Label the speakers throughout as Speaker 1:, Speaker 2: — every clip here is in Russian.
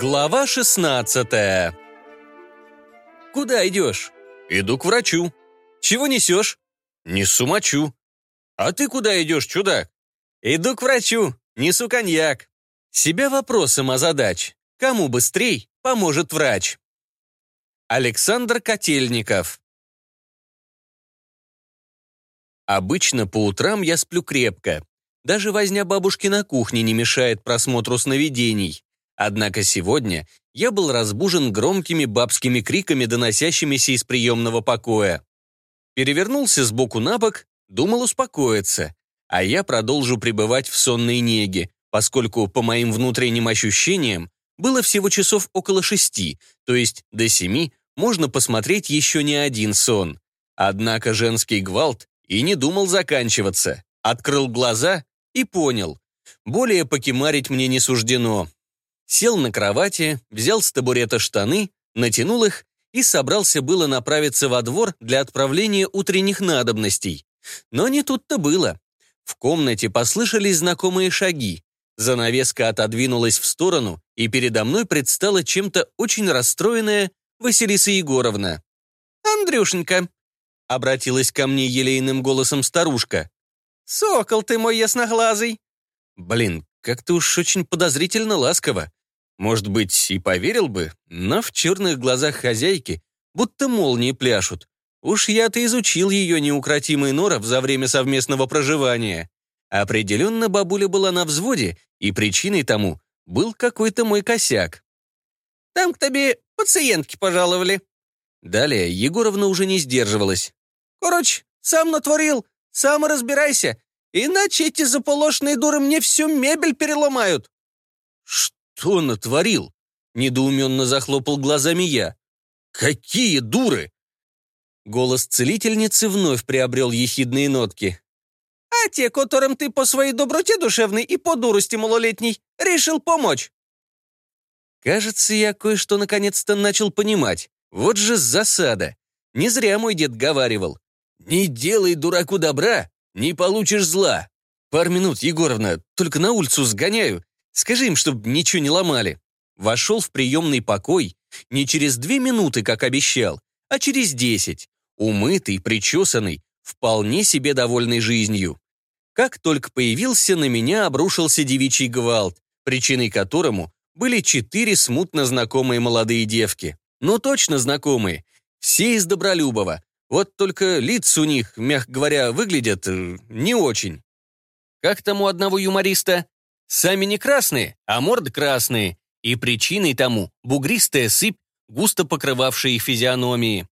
Speaker 1: Глава 16 Куда идешь? Иду к врачу. Чего несешь? Несу мочу. А ты куда идешь, чудак? Иду к врачу, несу коньяк. Себя вопросом озадач. Кому быстрей поможет врач? Александр Котельников Обычно по утрам я сплю крепко. Даже возня бабушки на кухне не мешает просмотру сновидений. Однако сегодня я был разбужен громкими бабскими криками, доносящимися из приемного покоя. Перевернулся с боку на бок, думал успокоиться, а я продолжу пребывать в сонной неге, поскольку, по моим внутренним ощущениям, было всего часов около шести, то есть до семи можно посмотреть еще не один сон. Однако женский гвалт и не думал заканчиваться. Открыл глаза и понял. Более покемарить мне не суждено. Сел на кровати, взял с табурета штаны, натянул их и собрался было направиться во двор для отправления утренних надобностей. Но не тут-то было. В комнате послышались знакомые шаги. Занавеска отодвинулась в сторону, и передо мной предстала чем-то очень расстроенная Василиса Егоровна. «Андрюшенька», — обратилась ко мне елейным голосом старушка. «Сокол ты мой ясноглазый!» Блин, как-то уж очень подозрительно ласково. Может быть, и поверил бы, но в черных глазах хозяйки будто молнии пляшут. Уж я-то изучил ее неукротимый норов за время совместного проживания. Определенно бабуля была на взводе, и причиной тому был какой-то мой косяк. «Там к тебе пациентки пожаловали». Далее Егоровна уже не сдерживалась. «Короче, сам натворил, сам разбирайся, иначе эти заполошные дуры мне всю мебель переломают». «Что натворил?» — недоуменно захлопал глазами я. «Какие дуры!» Голос целительницы вновь приобрел ехидные нотки. «А те, которым ты по своей доброте душевной и по дурости малолетней решил помочь?» Кажется, я кое-что наконец-то начал понимать. Вот же засада. Не зря мой дед говаривал. «Не делай дураку добра, не получишь зла». Пар минут, Егоровна, только на улицу сгоняю. Скажи им, чтобы ничего не ломали. Вошел в приемный покой не через две минуты, как обещал, а через десять. Умытый, причесанный, вполне себе довольный жизнью. Как только появился, на меня обрушился девичий гвалт, причиной которому были четыре смутно знакомые молодые девки. Ну, точно знакомые. Все из Добролюбова. Вот только лиц у них, мягко говоря, выглядят э, не очень. Как там у одного юмориста? Сами не красные, а морды красные. И причиной тому бугристая сыпь, густо покрывавшая их физиономии.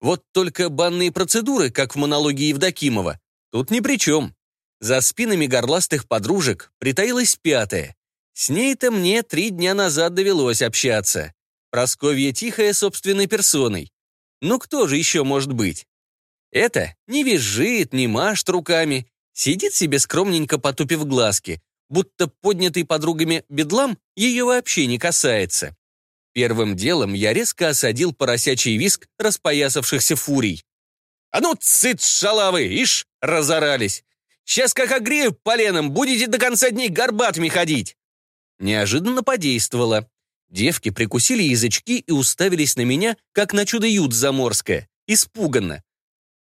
Speaker 1: Вот только банные процедуры, как в монологе Евдокимова, тут ни при чем. За спинами горластых подружек притаилась пятая. С ней-то мне три дня назад довелось общаться. Просковья Тихая собственной персоной. Ну кто же еще может быть? Это не визжит, не машет руками, сидит себе скромненько потупив глазки, будто поднятый подругами бедлам ее вообще не касается. Первым делом я резко осадил поросячий виск распоясавшихся фурий. «А ну, цыц, шалавы, ишь, разорались! Сейчас как огрею поленом, будете до конца дней горбатыми ходить!» Неожиданно подействовало. Девки прикусили язычки и уставились на меня, как на чудо-ют заморское, испуганно.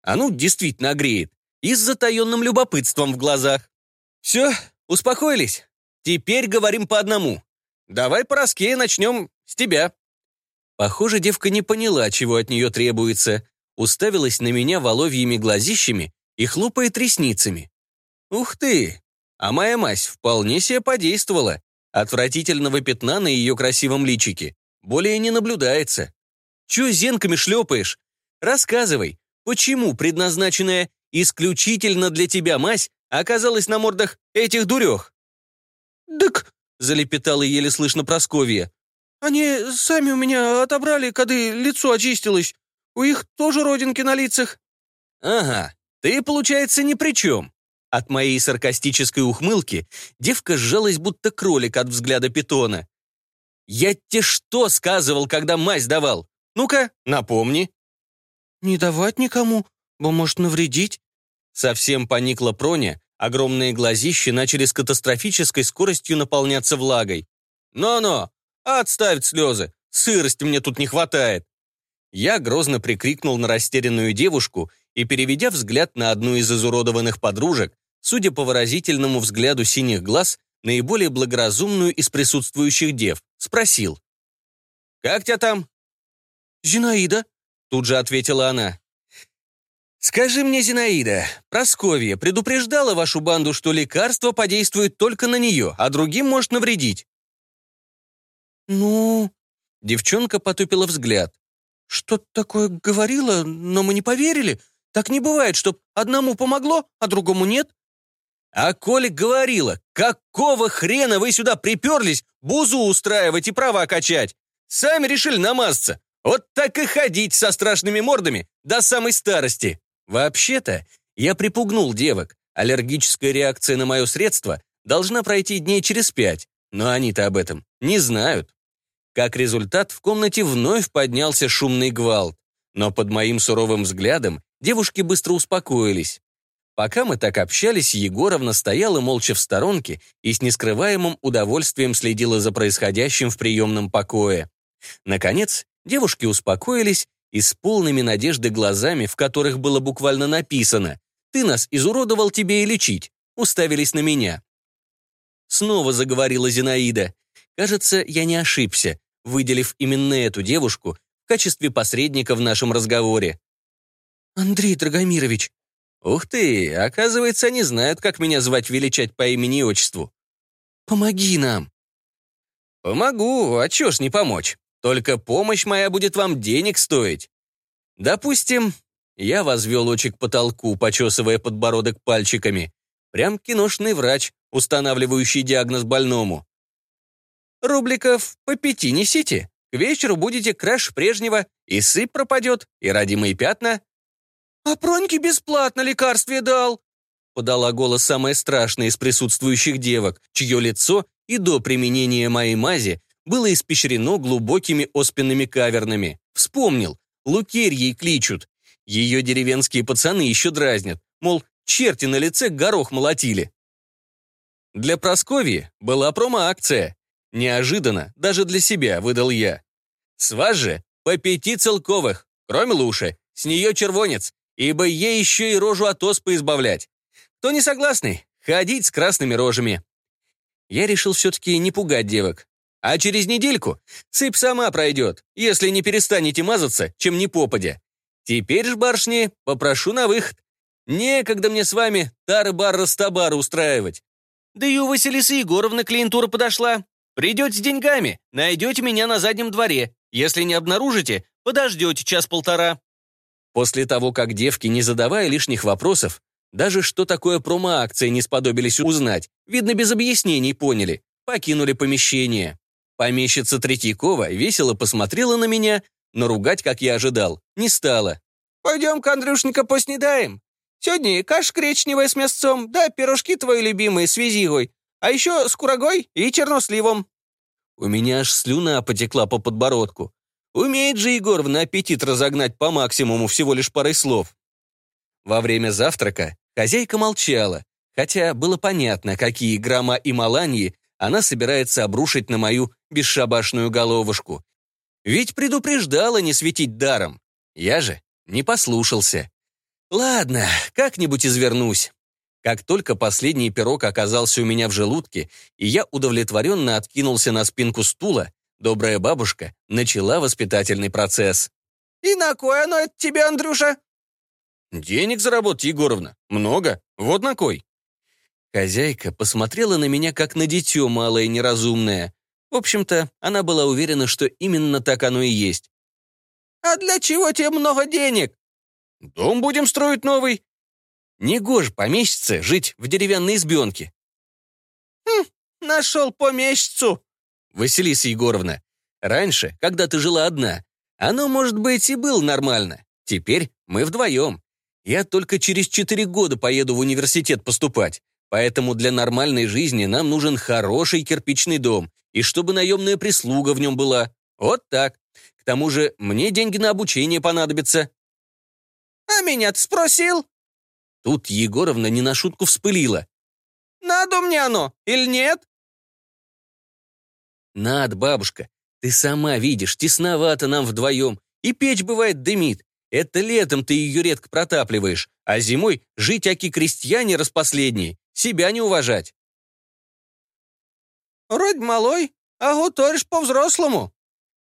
Speaker 1: А ну, действительно огреет, и с затаенным любопытством в глазах. «Все, успокоились? Теперь говорим по одному. Давай, Пороскея, начнем с тебя». Похоже, девка не поняла, чего от нее требуется, уставилась на меня воловьими глазищами и хлопает ресницами. «Ух ты! А моя мазь вполне себе подействовала. Отвратительного пятна на ее красивом личике более не наблюдается. Че зенками шлепаешь? Рассказывай, почему предназначенная исключительно для тебя мазь оказалась на мордах этих дурех? «Дык!» — залепетала еле слышно Просковья. «Они сами у меня отобрали, когда лицо очистилось. У их тоже родинки на лицах». «Ага, ты, получается, ни при чем. От моей саркастической ухмылки девка сжалась, будто кролик от взгляда питона. «Я тебе что сказывал, когда мазь давал? Ну-ка, напомни». «Не давать никому, бо может навредить». Совсем поникла Проня, огромные глазища начали с катастрофической скоростью наполняться влагой. «Но-но, Отставить слезы. Сырости мне тут не хватает. Я грозно прикрикнул на растерянную девушку и, переведя взгляд на одну из изуродованных подружек, судя по выразительному взгляду синих глаз, наиболее благоразумную из присутствующих дев, спросил. «Как тебя там?» «Зинаида», — тут же ответила она. «Скажи мне, Зинаида, Просковья предупреждала вашу банду, что лекарство подействует только на нее, а другим может навредить?» «Ну...» Девчонка потупила взгляд. «Что-то такое говорила, но мы не поверили. Так не бывает, чтоб одному помогло, а другому нет». «А Коля говорила, какого хрена вы сюда приперлись бузу устраивать и права качать? Сами решили намазаться. Вот так и ходить со страшными мордами до самой старости». Вообще-то, я припугнул девок. Аллергическая реакция на мое средство должна пройти дней через пять, но они-то об этом не знают. Как результат, в комнате вновь поднялся шумный гвалт. Но под моим суровым взглядом девушки быстро успокоились. Пока мы так общались, Егоровна стояла молча в сторонке и с нескрываемым удовольствием следила за происходящим в приемном покое. Наконец, девушки успокоились и с полными надежды глазами, в которых было буквально написано «Ты нас изуродовал тебе и лечить», уставились на меня. Снова заговорила Зинаида. Кажется, я не ошибся, выделив именно эту девушку в качестве посредника в нашем разговоре. «Андрей Драгомирович». «Ух ты, оказывается, они знают, как меня звать величать по имени и отчеству». «Помоги нам». «Помогу, а чё ж не помочь?» Только помощь моя будет вам денег стоить. Допустим, я возвел очи к потолку, почесывая подбородок пальчиками. Прям киношный врач, устанавливающий диагноз больному. Рубликов по пяти несите. К вечеру будете краш прежнего, и сыпь пропадет, и родимые пятна. «А Проньке бесплатно лекарствие дал», подала голос самая страшная из присутствующих девок, чье лицо и до применения моей мази было испещрено глубокими оспенными кавернами. Вспомнил, Лукерьей кличут. Ее деревенские пацаны еще дразнят, мол, черти на лице горох молотили. Для Просковьи была промо-акция. Неожиданно, даже для себя, выдал я. С вас же по пяти целковых, кроме луши, с нее червонец, ибо ей еще и рожу от оспы избавлять. Кто не согласный, ходить с красными рожами. Я решил все-таки не пугать девок. А через недельку сыпь сама пройдет, если не перестанете мазаться, чем не попадя. Теперь ж, барышни, попрошу на выход. Некогда мне с вами тары-бар-растабары устраивать. Да и у Василисы Егоровны клиентура подошла. Придете с деньгами, найдете меня на заднем дворе. Если не обнаружите, подождете час-полтора. После того, как девки, не задавая лишних вопросов, даже что такое промо-акция не сподобились узнать, видно, без объяснений поняли, покинули помещение. Помещица Третьякова весело посмотрела на меня, но ругать, как я ожидал, не стала. «Пойдем-ка, Андрюшенька, поснедаем. Сегодня каша гречневая с мясцом, да пирожки твои любимые с визигой, а еще с курагой и черносливом». У меня аж слюна потекла по подбородку. Умеет же Егоровна аппетит разогнать по максимуму всего лишь парой слов. Во время завтрака хозяйка молчала, хотя было понятно, какие грамма и маланьи она собирается обрушить на мою бесшабашную головушку. Ведь предупреждала не светить даром. Я же не послушался. Ладно, как-нибудь извернусь. Как только последний пирог оказался у меня в желудке, и я удовлетворенно откинулся на спинку стула, добрая бабушка начала воспитательный процесс. «И на кой оно это тебе, Андрюша?» «Денег заработать, Егоровна. Много. Вот на кой». Хозяйка посмотрела на меня как на дитё малое неразумное. В общем-то, она была уверена, что именно так оно и есть. «А для чего тебе много денег?» «Дом будем строить новый». Негоже помещице жить в деревянной избенке. «Хм, нашел помещицу». Василиса Егоровна, раньше, когда ты жила одна, оно, может быть, и было нормально. Теперь мы вдвоем. Я только через четыре года поеду в университет поступать. Поэтому для нормальной жизни нам нужен хороший кирпичный дом, и чтобы наемная прислуга в нем была. Вот так. К тому же мне деньги на обучение понадобятся». «А меня ты спросил?» Тут Егоровна не на шутку вспылила. «Надо мне оно или нет?» Над, бабушка. Ты сама видишь, тесновато нам вдвоем. И печь бывает дымит. Это летом ты ее редко протапливаешь, а зимой жить аки крестьяне распоследние, себя не уважать.
Speaker 2: «Вроде малой, а готовишь по-взрослому».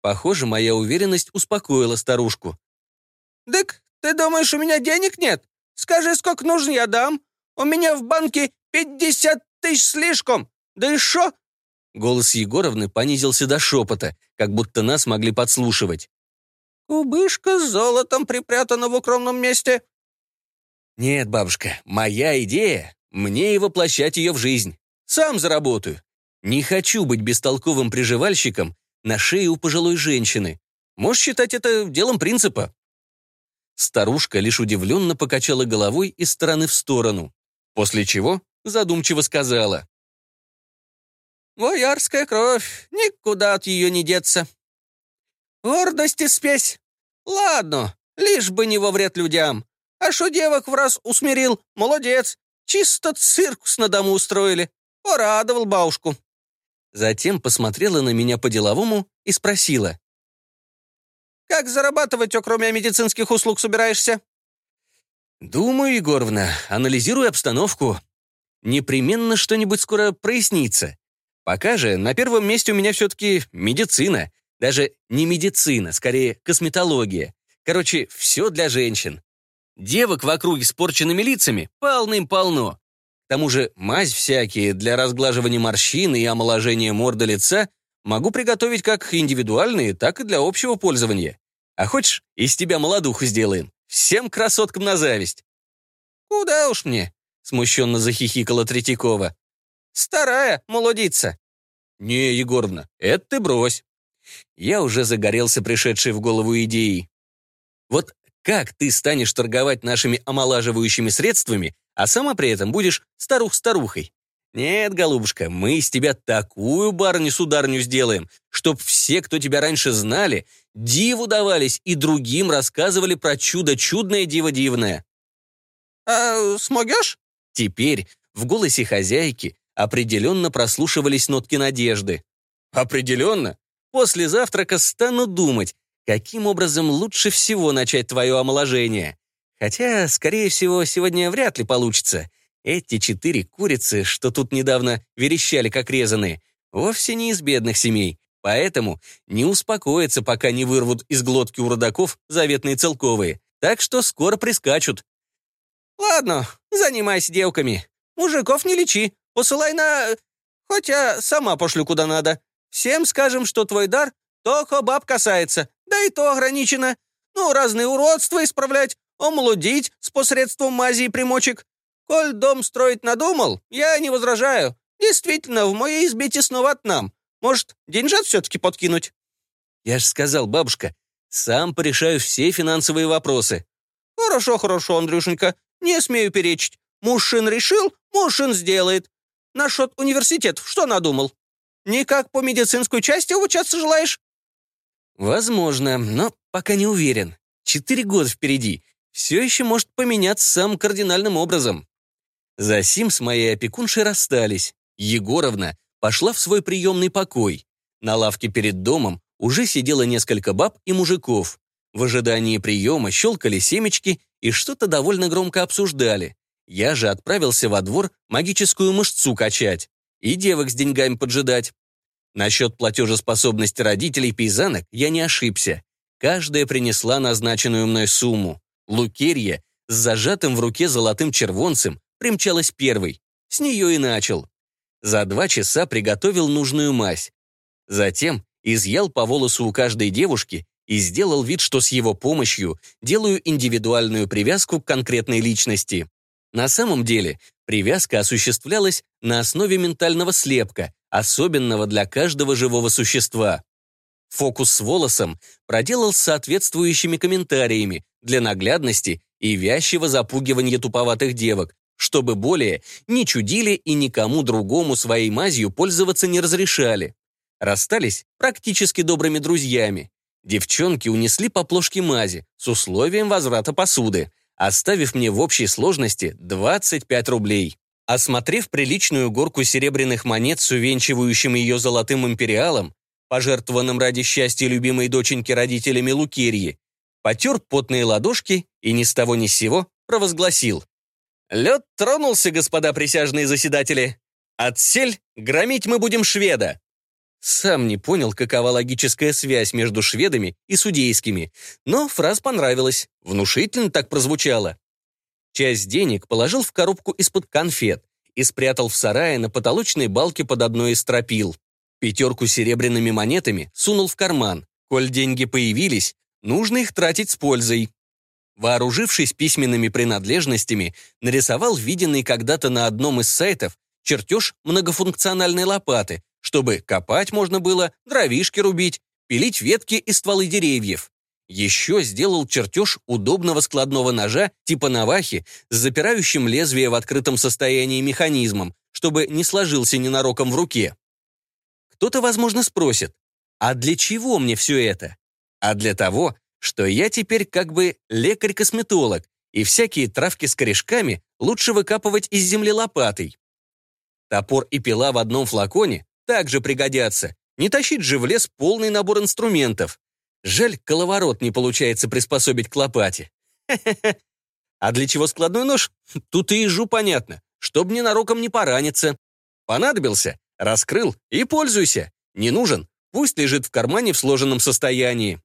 Speaker 1: Похоже, моя уверенность успокоила старушку.
Speaker 2: «Дык, ты думаешь, у меня денег нет? Скажи, сколько нужно, я дам. У меня в банке пятьдесят тысяч слишком. Да и шо?»
Speaker 1: Голос Егоровны понизился до шепота, как будто нас могли подслушивать.
Speaker 2: «Кубышка с золотом припрятана в укромном месте».
Speaker 1: «Нет, бабушка, моя идея — мне и воплощать ее в жизнь. Сам заработаю. Не хочу быть бестолковым приживальщиком на шее у пожилой женщины. Можешь считать это делом принципа». Старушка лишь удивленно покачала головой из стороны в сторону, после чего задумчиво сказала.
Speaker 2: «Боярская кровь, никуда от ее не деться. Гордость и спесь. Ладно, лишь бы не во вред людям. А что девок в раз усмирил, молодец. Чисто циркус на дому устроили. Порадовал бабушку».
Speaker 1: Затем посмотрела на меня по-деловому и спросила.
Speaker 2: «Как зарабатывать, кроме медицинских услуг, собираешься?»
Speaker 1: «Думаю, Егоровна, анализируй обстановку. Непременно что-нибудь скоро прояснится. Пока же на первом месте у меня все-таки медицина. Даже не медицина, скорее косметология. Короче, все для женщин. Девок в округе с порченными лицами полным-полно. К тому же мазь всякие для разглаживания морщин и омоложения морды лица могу приготовить как индивидуальные, так и для общего пользования. А хочешь, из тебя молодуху сделаем? Всем красоткам на зависть.
Speaker 2: «Куда уж мне?» — смущенно захихикала Третьякова. «Старая молодица».
Speaker 1: «Не, Егоровна, это ты брось». Я уже загорелся пришедшей в голову идеей. Вот как ты станешь торговать нашими омолаживающими средствами, а сама при этом будешь старух-старухой. Нет, голубушка, мы из тебя такую барню-сударню сделаем, чтоб все, кто тебя раньше знали, диву давались и другим рассказывали про чудо чудное диво дивное.
Speaker 2: «А смогешь?»
Speaker 1: Теперь в голосе хозяйки определенно прослушивались нотки надежды. «Определенно. После завтрака стану думать, каким образом лучше всего начать твое омоложение. Хотя, скорее всего, сегодня вряд ли получится. Эти четыре курицы, что тут недавно верещали как резаные, вовсе не из бедных семей, поэтому не успокоятся, пока не вырвут из глотки у родаков заветные целковые. Так что скоро прискачут.
Speaker 2: «Ладно, занимайся девками. Мужиков не лечи. Посылай на... Хотя сама пошлю куда надо. Всем скажем, что твой дар только баб касается, да и то ограничено. Ну, разные уродства исправлять, омолодить с посредством мази и примочек. Коль дом строить надумал, я не возражаю. Действительно, в моей избе тесноват нам. Может, деньжат все-таки подкинуть?»
Speaker 1: «Я ж сказал, бабушка, сам порешаю все финансовые вопросы».
Speaker 2: «Хорошо, хорошо, Андрюшенька, не смею перечить. Мужчин решил, мужчин сделает. Насчет университетов что надумал? Никак по медицинской части обучаться желаешь?»
Speaker 1: «Возможно, но пока не уверен. Четыре года впереди все еще может поменяться самым кардинальным образом. За сим с моей опекуншей расстались. Егоровна пошла в свой приемный покой. На лавке перед домом уже сидело несколько баб и мужиков. В ожидании приема щелкали семечки и что-то довольно громко обсуждали. Я же отправился во двор магическую мышцу качать и девок с деньгами поджидать. Насчет платежеспособности родителей пейзанок я не ошибся. Каждая принесла назначенную мной сумму. Лукерья с зажатым в руке золотым червонцем примчалась первой. С нее и начал. За два часа приготовил нужную мазь. Затем изъял по волосу у каждой девушки и сделал вид, что с его помощью делаю индивидуальную привязку к конкретной личности. На самом деле, привязка осуществлялась на основе ментального слепка, особенного для каждого живого существа. Фокус с волосом проделал с соответствующими комментариями для наглядности и вязчего запугивания туповатых девок, чтобы более не чудили и никому другому своей мазью пользоваться не разрешали. Расстались практически добрыми друзьями. Девчонки унесли по плошке мази с условием возврата посуды, оставив мне в общей сложности 25 рублей. Осмотрев приличную горку серебряных монет с увенчивающим ее золотым империалом, пожертвованным ради счастья любимой доченьки родителями Лукерьи, потер потные ладошки и ни с того ни с сего провозгласил. «Лед тронулся, господа присяжные заседатели. Отсель, громить мы будем шведа». Сам не понял, какова логическая связь между шведами и судейскими, но фраз понравилась, внушительно так прозвучало. Часть денег положил в коробку из-под конфет и спрятал в сарае на потолочной балке под одной из стропил. Пятерку серебряными монетами сунул в карман. Коль деньги появились, нужно их тратить с пользой. Вооружившись письменными принадлежностями, нарисовал виденный когда-то на одном из сайтов чертеж многофункциональной лопаты, чтобы копать можно было, дровишки рубить, пилить ветки и стволы деревьев. Еще сделал чертеж удобного складного ножа типа навахи с запирающим лезвие в открытом состоянии механизмом, чтобы не сложился ненароком в руке. Кто-то, возможно, спросит, а для чего мне все это? А для того, что я теперь как бы лекарь-косметолог, и всякие травки с корешками лучше выкапывать из земли лопатой. Топор и пила в одном флаконе также пригодятся. Не тащить же в лес полный набор инструментов. Жаль, коловорот не получается приспособить к лопате. А для чего складной нож? Тут и ежу понятно. Чтоб ненароком не пораниться. Понадобился? Раскрыл и пользуйся. Не нужен? Пусть лежит в кармане в сложенном состоянии.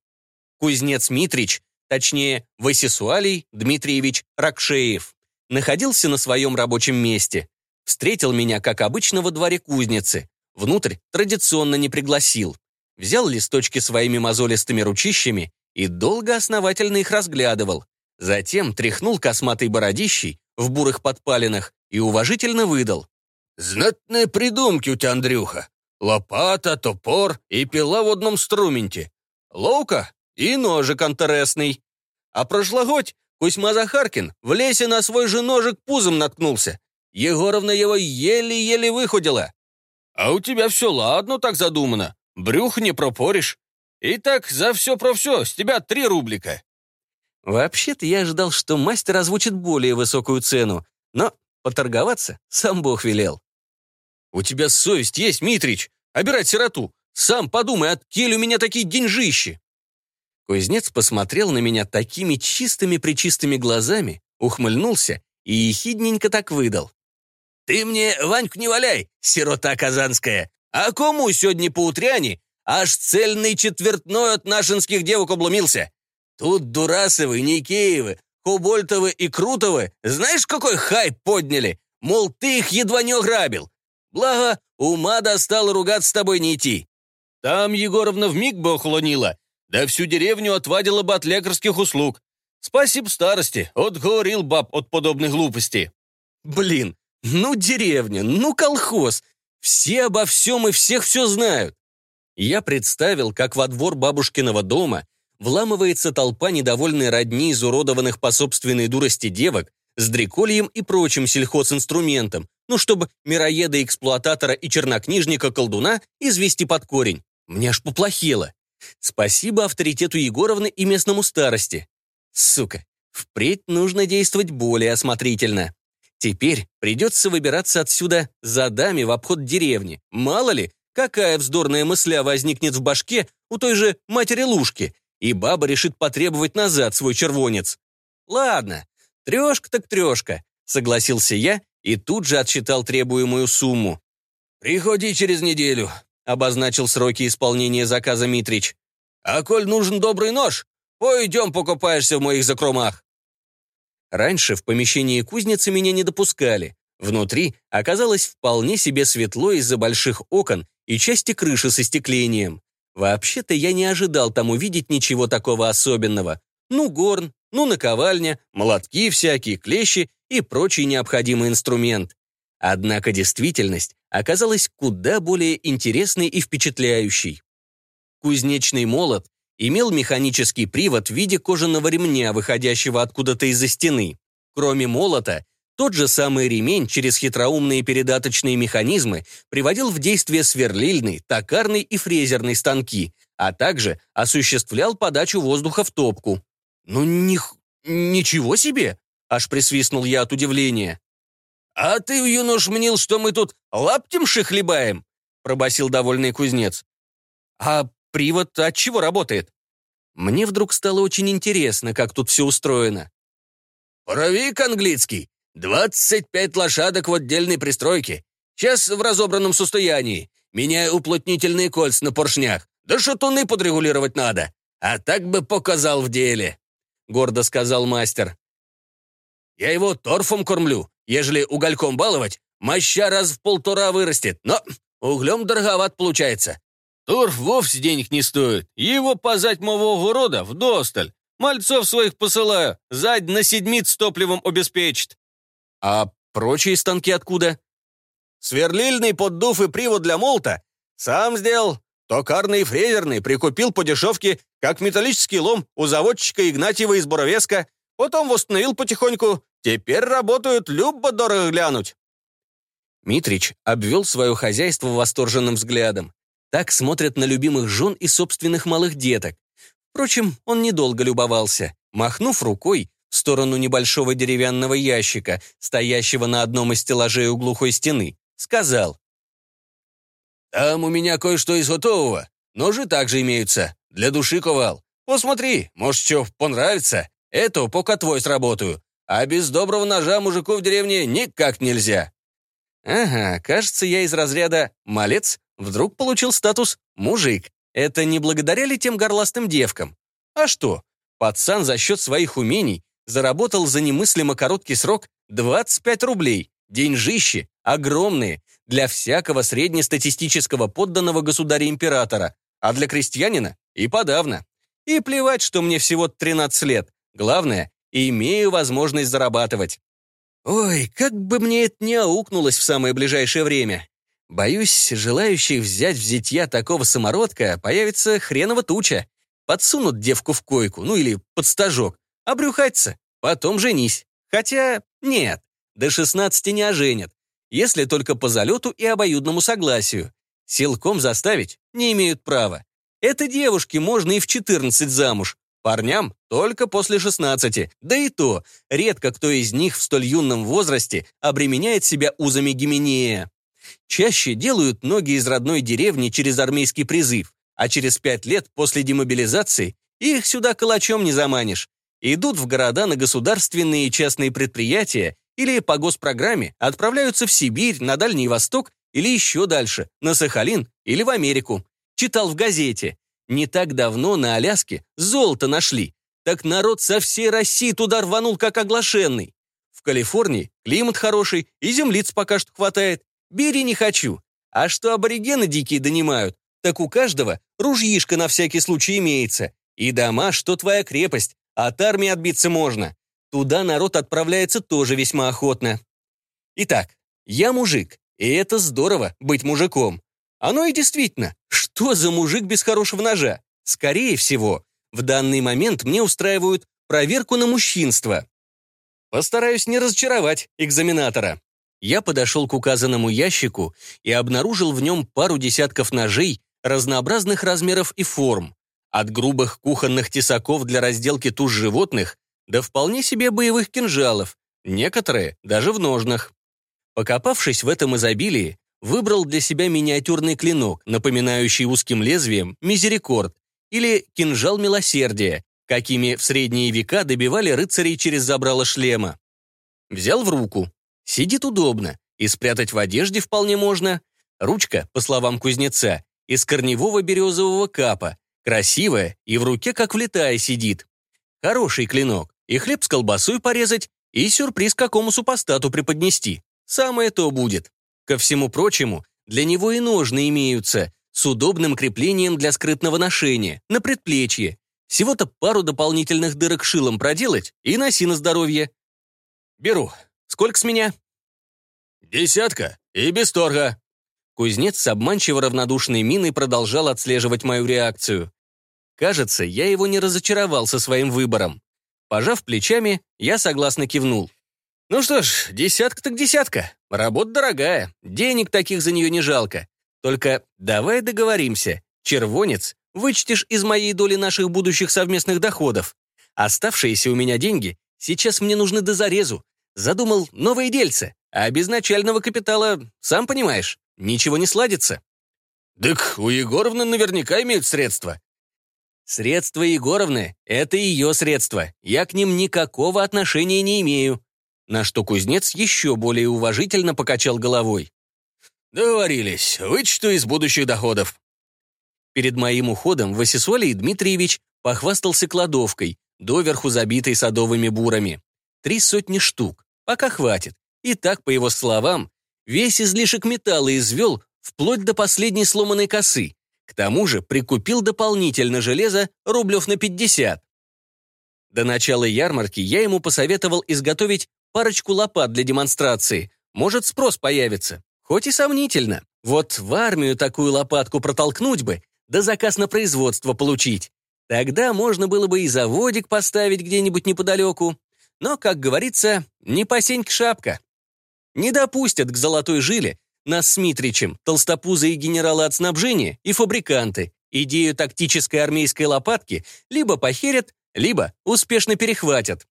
Speaker 1: Кузнец Митрич, точнее, Васисуалий Дмитриевич Ракшеев, находился на своем рабочем месте. Встретил меня, как обычно, во дворе кузницы. Внутрь традиционно не пригласил взял листочки своими мозолистыми ручищами и долго основательно их разглядывал. Затем тряхнул косматой бородищей в бурых подпалинах и уважительно выдал. «Знатные придумки у тебя, Андрюха. Лопата, топор и пила в одном струменте. Ловко и ножик интересный. А прошлогодь Кузьма Захаркин в лесе на свой же ножик пузом наткнулся. Егоровна его еле-еле выходила. А у тебя все ладно так задумано. Брюх не пропоришь. Итак, за все про все, с тебя три рублика». Вообще-то я ожидал, что мастер озвучит более высокую цену, но поторговаться сам Бог велел. «У тебя совесть есть, Митрич? Обирать сироту. Сам подумай, от кель у меня такие деньжищи!» Кузнец посмотрел на меня такими чистыми-причистыми глазами, ухмыльнулся и ехидненько так выдал. «Ты мне, Ваньку, не валяй, сирота казанская. А кому сегодня поутряне аж цельный четвертной от нашинских девок обломился? Тут Дурасовы, Никеевы, Хубольтовы и Крутовы, знаешь, какой хай подняли? Мол, ты их едва не ограбил. Благо, ума достало ругаться с тобой не идти. Там Егоровна вмиг бы охлонила, да всю деревню отвадила бы от лекарских услуг. Спасибо старости, отговорил баб от подобной глупости. Блин, ну деревня, ну колхоз, все обо всем и всех все знают. Я представил, как во двор бабушкиного дома вламывается толпа недовольной родни, изуродованных по собственной дурости девок, с дрекольем и прочим сельхозинструментом, ну, чтобы мироеда-эксплуататора и чернокнижника-колдуна извести под корень. Мне аж поплохело. Спасибо авторитету Егоровны и местному старости. Сука, впредь нужно действовать более осмотрительно. Теперь придется выбираться отсюда за дами в обход деревни. Мало ли, какая вздорная мысля возникнет в башке у той же матери Лушки, и баба решит потребовать назад свой червонец. Ладно, трешка так трешка, согласился я и тут же отсчитал требуемую сумму. «Приходи через неделю», — обозначил сроки исполнения заказа Митрич. «А коль нужен добрый нож, пойдем покупаешься в моих закромах». Раньше в помещении кузницы меня не допускали. Внутри оказалось вполне себе светло из-за больших окон и части крыши со стеклением. Вообще-то я не ожидал там увидеть ничего такого особенного. Ну, горн, ну, наковальня, молотки всякие, клещи и прочий необходимый инструмент. Однако действительность оказалась куда более интересной и впечатляющей. Кузнечный молот имел механический привод в виде кожаного ремня, выходящего откуда-то из-за стены. Кроме молота, тот же самый ремень через хитроумные передаточные механизмы приводил в действие сверлильный, токарный и фрезерный станки, а также осуществлял подачу воздуха в топку. «Ну, них... ничего себе!» — аж присвистнул я от удивления. «А ты, юнош, мнил, что мы тут лаптем хлебаем?» — пробасил довольный кузнец.
Speaker 2: «А привод от чего работает?» Мне вдруг стало очень интересно, как тут все устроено.
Speaker 1: «Паровик английский. 25 лошадок в отдельной пристройке. Сейчас в разобранном состоянии. Меняю уплотнительные кольца на поршнях. Да шатуны подрегулировать надо. А так бы показал в деле», — гордо сказал мастер. «Я его торфом кормлю. Ежели угольком баловать, моща раз в полтора вырастет. Но углем дороговат получается. Торф вовсе денег не стоит. Его позать моего города вдосталь. Мальцов своих посылаю. Задь на седмиц топливом обеспечит.
Speaker 2: А прочие станки откуда?
Speaker 1: Сверлильный поддув и привод для молта. Сам сделал. Токарный и фрезерный прикупил по дешевке, как металлический лом у заводчика Игнатьева из Боровеска. Потом восстановил потихоньку. Теперь работают, любо дорого глянуть.
Speaker 2: Митрич обвел свое хозяйство восторженным взглядом. Так смотрят на любимых жен и собственных малых деток. Впрочем, он недолго любовался. Махнув рукой, в сторону небольшого деревянного ящика, стоящего на одном из стеллажей у глухой стены, сказал.
Speaker 1: «Там у меня кое-что из готового. Ножи также имеются. Для души ковал. Посмотри, может, что понравится. Это пока твой сработаю. А без доброго ножа мужику в деревне никак нельзя».
Speaker 2: «Ага, кажется, я из разряда «малец» вдруг получил статус «мужик». Это не благодаря ли тем горластым девкам? А что? Пацан за счет своих умений заработал за немыслимо короткий срок 25 рублей. Деньжище огромные для всякого среднестатистического подданного государя-императора, а для крестьянина и подавно. И плевать, что мне всего 13 лет. Главное, имею возможность зарабатывать. Ой, как бы мне это не аукнулось в самое ближайшее время. Боюсь, желающих взять в зятья такого самородка появится хреново туча. Подсунут девку в койку, ну или под стажок, обрюхаться, потом женись. Хотя нет, до 16 не оженят, если только по залету и обоюдному согласию. Силком заставить не имеют права. Это девушке можно и в 14 замуж, парням только после 16, да и то, редко кто из них в столь юном возрасте обременяет себя узами Гименея. Чаще делают ноги из родной деревни через армейский призыв, а через пять лет после демобилизации их сюда калачом не заманишь. Идут в города на государственные и частные предприятия или по госпрограмме отправляются в Сибирь, на Дальний Восток или еще дальше, на Сахалин или в Америку. Читал в газете. Не так давно на Аляске золото нашли. Так народ со всей России туда рванул, как оглашенный. В Калифорнии климат хороший, и землиц пока что хватает. Бери не хочу. А что аборигены дикие донимают, так у каждого ружьишко на всякий случай имеется. И дома, что твоя крепость, от армии отбиться можно. Туда народ отправляется тоже весьма охотно. Итак, я мужик, и это здорово быть мужиком. Оно и действительно, что за мужик без хорошего ножа? Скорее всего, в данный момент мне устраивают проверку на мужчинство. Постараюсь не разочаровать экзаменатора. Я подошел к указанному ящику и обнаружил в нем пару десятков ножей разнообразных размеров и форм, от грубых кухонных тесаков для разделки туш животных до вполне себе боевых кинжалов, некоторые даже в ножнах. Покопавшись в этом изобилии, выбрал для себя миниатюрный клинок, напоминающий узким лезвием мизерикорд или кинжал милосердия, какими в средние века добивали рыцарей через забрало шлема. Взял в руку. Сидит удобно, и спрятать в одежде вполне можно. Ручка, по словам кузнеца, из корневого березового капа, красивая и в руке как влетая сидит. Хороший клинок, и хлеб с колбасой порезать, и сюрприз какому супостату преподнести. Самое то будет. Ко всему прочему, для него и ножны имеются, с удобным креплением для скрытного ношения, на предплечье. Всего-то пару дополнительных дырок шилом проделать и носи на здоровье. Беру. Сколько с меня?
Speaker 1: Десятка и без торга.
Speaker 2: Кузнец с обманчиво равнодушной миной продолжал отслеживать мою реакцию. Кажется, я его не разочаровал со своим выбором. Пожав плечами, я согласно кивнул. Ну что ж, десятка так десятка. Работа дорогая, денег таких за нее не жалко. Только давай договоримся. Червонец вычтешь из моей доли наших будущих совместных доходов. Оставшиеся у меня деньги сейчас мне нужны до зарезу. Задумал новые дельцы.
Speaker 1: А без начального капитала, сам понимаешь, ничего не сладится. Так у Егоровны наверняка имеют средства. Средства Егоровны — это ее средства. Я к ним никакого отношения не имею. На что кузнец еще более уважительно покачал головой. «Договорились. Вычту из будущих доходов». Перед моим уходом Васисолий Дмитриевич похвастался кладовкой, доверху забитой садовыми бурами. Три сотни штук. Пока хватит. И так, по его словам, весь излишек металла извел вплоть до последней сломанной косы. К тому же прикупил дополнительно железо рублев на 50. До начала ярмарки я ему посоветовал изготовить парочку лопат для демонстрации. Может, спрос появится. Хоть и сомнительно. Вот в армию такую лопатку протолкнуть бы, да заказ на производство получить. Тогда можно было бы и заводик поставить где-нибудь неподалеку. Но, как говорится, не посеньк шапка. Не допустят к золотой жиле нас с Митричем, толстопузые генералы от снабжения и фабриканты. Идею тактической армейской лопатки либо похерят, либо успешно перехватят.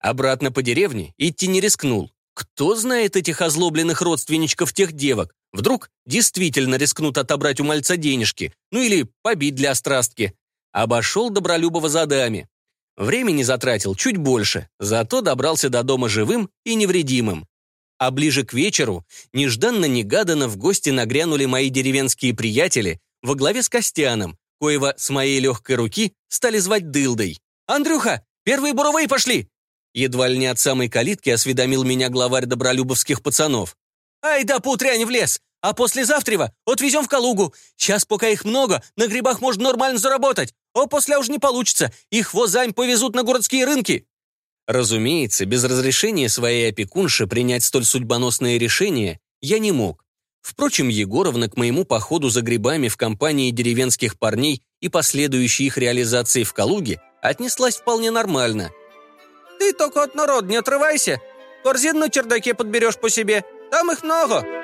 Speaker 1: Обратно по деревне идти не рискнул. Кто знает этих озлобленных родственничков тех девок? Вдруг действительно рискнут отобрать у мальца денежки, ну или побить для острастки. Обошел Добролюбова за дами. Времени затратил чуть больше, зато добрался до дома живым и невредимым. А ближе к вечеру, нежданно-негаданно в гости нагрянули мои деревенские приятели во главе с Костяном, коего с моей легкой руки стали звать Дылдой. «Андрюха, первые буровые пошли!» Едва ли не от самой калитки осведомил меня главарь добролюбовских пацанов. «Ай да путрянь в лес! А послезавтрева отвезем в Калугу. Сейчас, пока их много, на грибах можно нормально заработать. А после уже не получится. Их возаймь повезут на городские рынки». Разумеется, без разрешения своей опекунши принять столь судьбоносное решение я не мог. Впрочем, Егоровна к моему походу за грибами в компании деревенских парней и последующей их реализации в Калуге отнеслась вполне нормально. «Ты только от народ не отрывайся. Корзин на чердаке подберешь по себе. Там их много»,